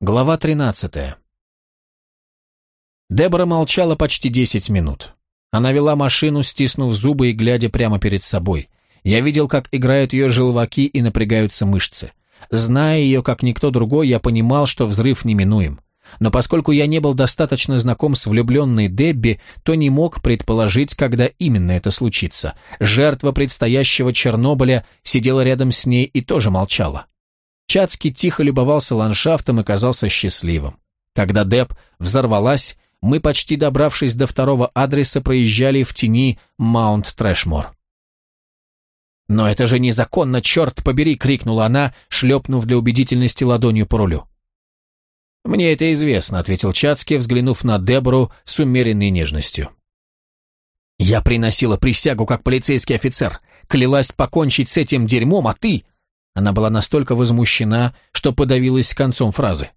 Глава 13. Дебора молчала почти 10 минут. Она вела машину, стиснув зубы и глядя прямо перед собой. Я видел, как играют ее желваки и напрягаются мышцы. Зная ее, как никто другой, я понимал, что взрыв неминуем. Но поскольку я не был достаточно знаком с влюбленной Дебби, то не мог предположить, когда именно это случится. Жертва предстоящего Чернобыля сидела рядом с ней и тоже молчала. Чацкий тихо любовался ландшафтом и казался счастливым. Когда Деп взорвалась, мы, почти добравшись до второго адреса, проезжали в тени Маунт Трэшмор. «Но это же незаконно, черт побери!» — крикнула она, шлепнув для убедительности ладонью по рулю. «Мне это известно», — ответил Чацкий, взглянув на Дебору с умеренной нежностью. «Я приносила присягу как полицейский офицер, клялась покончить с этим дерьмом, а ты...» Она была настолько возмущена, что подавилась концом фразы.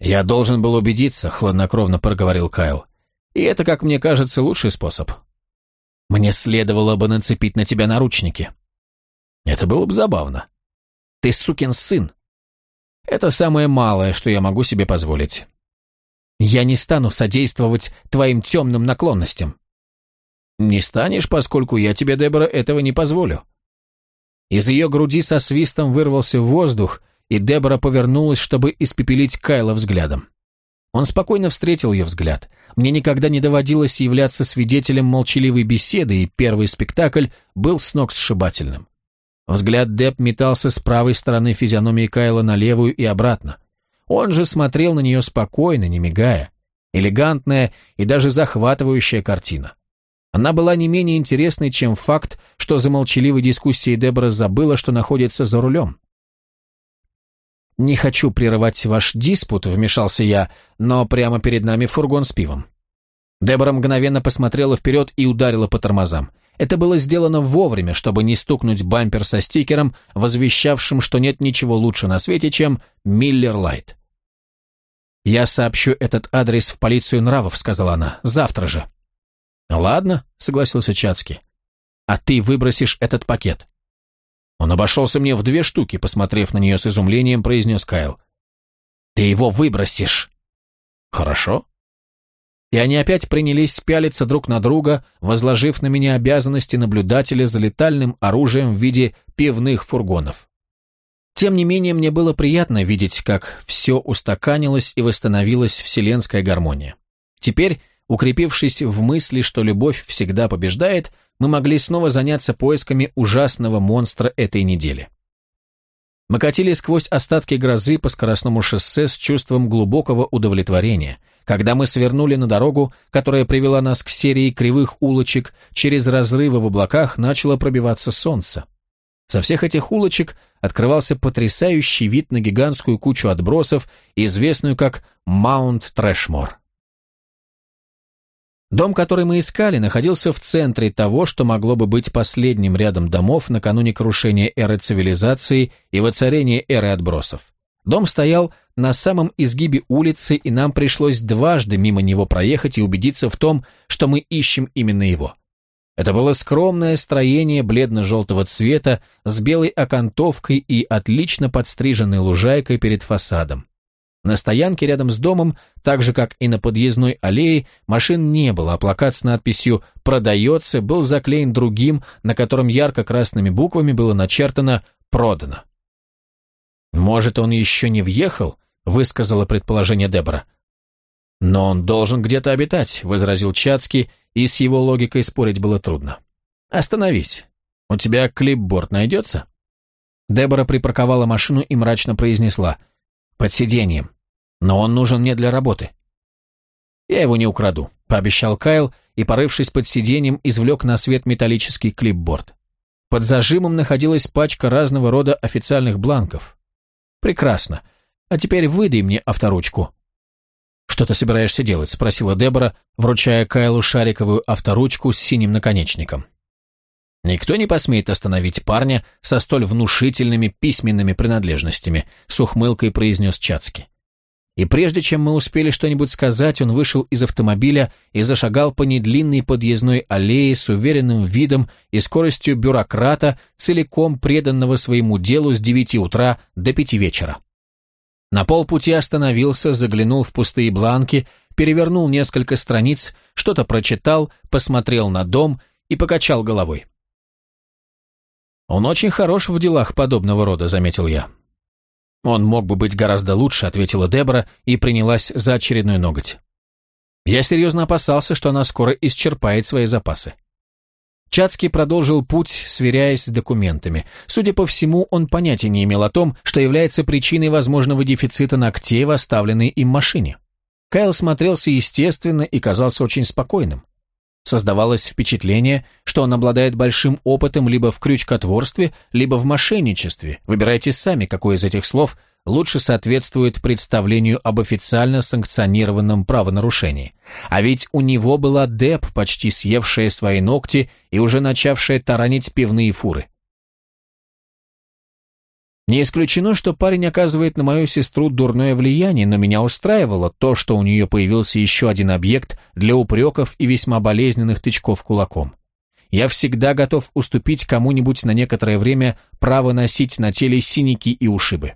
«Я должен был убедиться», — хладнокровно проговорил Кайл. «И это, как мне кажется, лучший способ. Мне следовало бы нацепить на тебя наручники. Это было бы забавно. Ты сукин сын. Это самое малое, что я могу себе позволить. Я не стану содействовать твоим темным наклонностям. Не станешь, поскольку я тебе, Дебора, этого не позволю. Из ее груди со свистом вырвался воздух, и Дебора повернулась, чтобы испепелить Кайла взглядом. Он спокойно встретил ее взгляд. Мне никогда не доводилось являться свидетелем молчаливой беседы, и первый спектакль был с ног сшибательным. Взгляд Деб метался с правой стороны физиономии Кайла на левую и обратно. Он же смотрел на нее спокойно, не мигая. Элегантная и даже захватывающая картина. Она была не менее интересной, чем факт, что за молчаливой дискуссией Дебора забыла, что находится за рулем. «Не хочу прерывать ваш диспут», — вмешался я, но прямо перед нами фургон с пивом. Дебора мгновенно посмотрела вперед и ударила по тормозам. Это было сделано вовремя, чтобы не стукнуть бампер со стикером, возвещавшим, что нет ничего лучше на свете, чем Миллер Лайт. «Я сообщу этот адрес в полицию нравов», — сказала она, — «завтра же». «Ладно», — согласился Чацкий. «А ты выбросишь этот пакет». Он обошелся мне в две штуки, посмотрев на нее с изумлением, произнес Кайл. «Ты его выбросишь». «Хорошо». И они опять принялись пялиться друг на друга, возложив на меня обязанности наблюдателя за летальным оружием в виде пивных фургонов. Тем не менее, мне было приятно видеть, как все устаканилось и восстановилась вселенская гармония. Теперь Укрепившись в мысли, что любовь всегда побеждает, мы могли снова заняться поисками ужасного монстра этой недели. Мы катили сквозь остатки грозы по скоростному шоссе с чувством глубокого удовлетворения. Когда мы свернули на дорогу, которая привела нас к серии кривых улочек, через разрывы в облаках начало пробиваться солнце. Со всех этих улочек открывался потрясающий вид на гигантскую кучу отбросов, известную как Маунт Трэшмор. Дом, который мы искали, находился в центре того, что могло бы быть последним рядом домов накануне крушения эры цивилизации и воцарения эры отбросов. Дом стоял на самом изгибе улицы, и нам пришлось дважды мимо него проехать и убедиться в том, что мы ищем именно его. Это было скромное строение бледно-желтого цвета с белой окантовкой и отлично подстриженной лужайкой перед фасадом. На стоянке рядом с домом, так же как и на подъездной аллее, машин не было, а плакат с надписью «Продается» был заклеен другим, на котором ярко-красными буквами было начертано «Продано». «Может, он еще не въехал?» — высказала предположение Дебора. «Но он должен где-то обитать», — возразил Чацкий, и с его логикой спорить было трудно. «Остановись. У тебя клипборд найдется?» Дебора припарковала машину и мрачно произнесла «Под сиденьем но он нужен мне для работы». «Я его не украду», — пообещал Кайл и, порывшись под сиденьем, извлек на свет металлический клипборд. Под зажимом находилась пачка разного рода официальных бланков. «Прекрасно. А теперь выдай мне авторучку». «Что ты собираешься делать?» — спросила Дебора, вручая Кайлу шариковую авторучку с синим наконечником. «Никто не посмеет остановить парня со столь внушительными письменными принадлежностями», — с ухмылкой произнес Чацки. И прежде чем мы успели что-нибудь сказать, он вышел из автомобиля и зашагал по недлинной подъездной аллее с уверенным видом и скоростью бюрократа, целиком преданного своему делу с девяти утра до пяти вечера. На полпути остановился, заглянул в пустые бланки, перевернул несколько страниц, что-то прочитал, посмотрел на дом и покачал головой. «Он очень хорош в делах подобного рода», — заметил я. «Он мог бы быть гораздо лучше», — ответила Дебора и принялась за очередной ноготь. Я серьезно опасался, что она скоро исчерпает свои запасы. Чацкий продолжил путь, сверяясь с документами. Судя по всему, он понятия не имел о том, что является причиной возможного дефицита ногтей в оставленной им машине. Кайл смотрелся естественно и казался очень спокойным. Создавалось впечатление, что он обладает большим опытом либо в крючкотворстве, либо в мошенничестве. Выбирайте сами, какое из этих слов лучше соответствует представлению об официально санкционированном правонарушении. А ведь у него была Деп, почти съевшая свои ногти и уже начавшая таранить пивные фуры. Не исключено, что парень оказывает на мою сестру дурное влияние, но меня устраивало то, что у нее появился еще один объект для упреков и весьма болезненных тычков кулаком. Я всегда готов уступить кому-нибудь на некоторое время право носить на теле синяки и ушибы.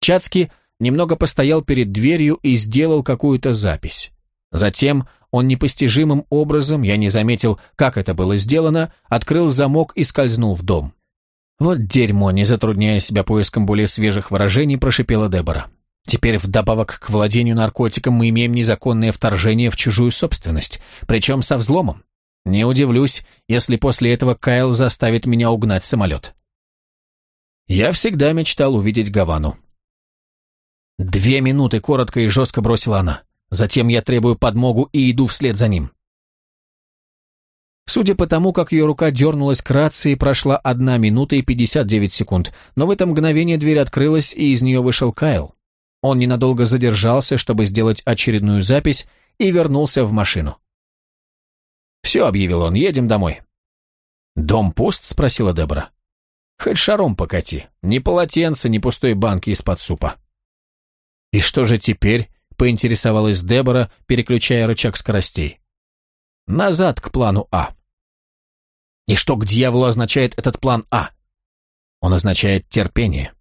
Чацкий немного постоял перед дверью и сделал какую-то запись. Затем он непостижимым образом, я не заметил, как это было сделано, открыл замок и скользнул в дом. «Вот дерьмо», не затрудняя себя поиском более свежих выражений, прошипела Дебора. «Теперь вдобавок к владению наркотиком мы имеем незаконное вторжение в чужую собственность, причем со взломом. Не удивлюсь, если после этого Кайл заставит меня угнать самолет». Я всегда мечтал увидеть Гавану. «Две минуты», — коротко и жестко бросила она. «Затем я требую подмогу и иду вслед за ним». Судя по тому, как ее рука дернулась к рации, прошла одна минута и 59 секунд, но в это мгновение дверь открылась, и из нее вышел Кайл. Он ненадолго задержался, чтобы сделать очередную запись, и вернулся в машину. «Все», — объявил он, — «едем домой». «Дом пуст?» — спросила Дебора. «Хоть шаром покати. Ни полотенца, ни пустой банки из-под супа». «И что же теперь?» — поинтересовалась Дебора, переключая рычаг скоростей. Назад к плану А. И что к дьяволу означает этот план А? Он означает терпение.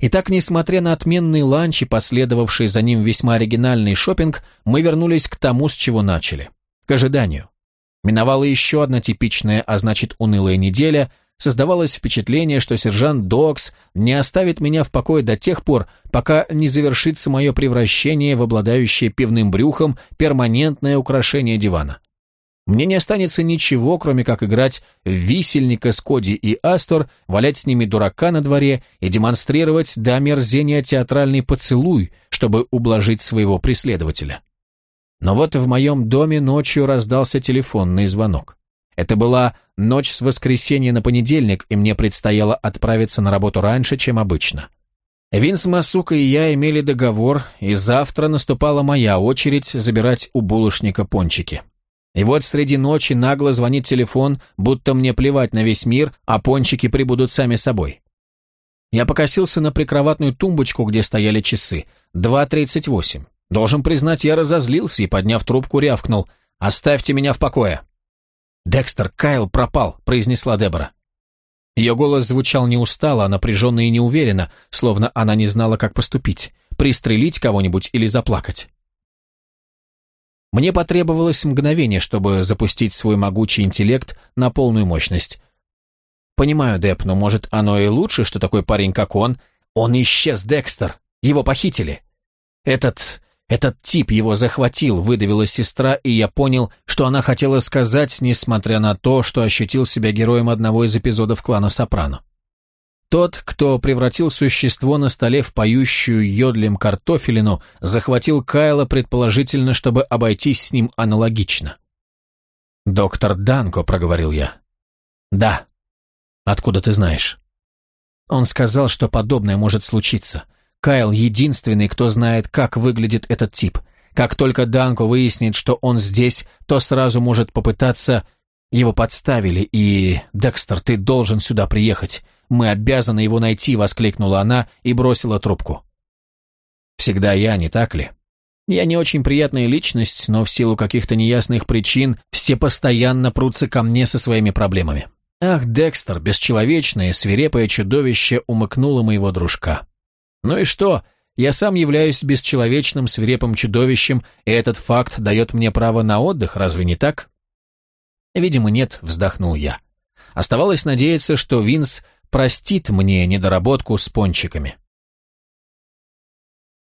Итак, несмотря на отменный ланч и последовавший за ним весьма оригинальный шопинг, мы вернулись к тому, с чего начали. К ожиданию. Миновала еще одна типичная, а значит унылая неделя – Создавалось впечатление, что сержант Докс не оставит меня в покое до тех пор, пока не завершится мое превращение в обладающее пивным брюхом перманентное украшение дивана. Мне не останется ничего, кроме как играть в висельника с Коди и Астор, валять с ними дурака на дворе и демонстрировать до омерзения театральный поцелуй, чтобы ублажить своего преследователя. Но вот в моем доме ночью раздался телефонный звонок. Это была ночь с воскресенья на понедельник, и мне предстояло отправиться на работу раньше, чем обычно. Винс Масука и я имели договор, и завтра наступала моя очередь забирать у булочника пончики. И вот среди ночи нагло звонит телефон, будто мне плевать на весь мир, а пончики прибудут сами собой. Я покосился на прикроватную тумбочку, где стояли часы. 2.38. Должен признать, я разозлился и, подняв трубку, рявкнул. «Оставьте меня в покое!» «Декстер, Кайл пропал», — произнесла Дебора. Ее голос звучал не устало, а напряженно и неуверенно, словно она не знала, как поступить, пристрелить кого-нибудь или заплакать. Мне потребовалось мгновение, чтобы запустить свой могучий интеллект на полную мощность. Понимаю, Деп, но может оно и лучше, что такой парень, как он... Он исчез, Декстер. Его похитили. Этот... «Этот тип его захватил», — выдавила сестра, и я понял, что она хотела сказать, несмотря на то, что ощутил себя героем одного из эпизодов клана Сопрано. Тот, кто превратил существо на столе в поющую йодлем картофелину, захватил Кайла предположительно, чтобы обойтись с ним аналогично. «Доктор Данко», — проговорил я. «Да». «Откуда ты знаешь?» Он сказал, что подобное может случиться. Кайл единственный, кто знает, как выглядит этот тип. Как только Данко выяснит, что он здесь, то сразу может попытаться... Его подставили, и... «Декстер, ты должен сюда приехать. Мы обязаны его найти», — воскликнула она и бросила трубку. «Всегда я, не так ли?» Я не очень приятная личность, но в силу каких-то неясных причин все постоянно прутся ко мне со своими проблемами. Ах, Декстер, бесчеловечное, свирепое чудовище умыкнуло моего дружка. Ну и что? Я сам являюсь бесчеловечным свирепым чудовищем, и этот факт дает мне право на отдых, разве не так? Видимо, нет, вздохнул я. Оставалось надеяться, что Винс простит мне недоработку с пончиками.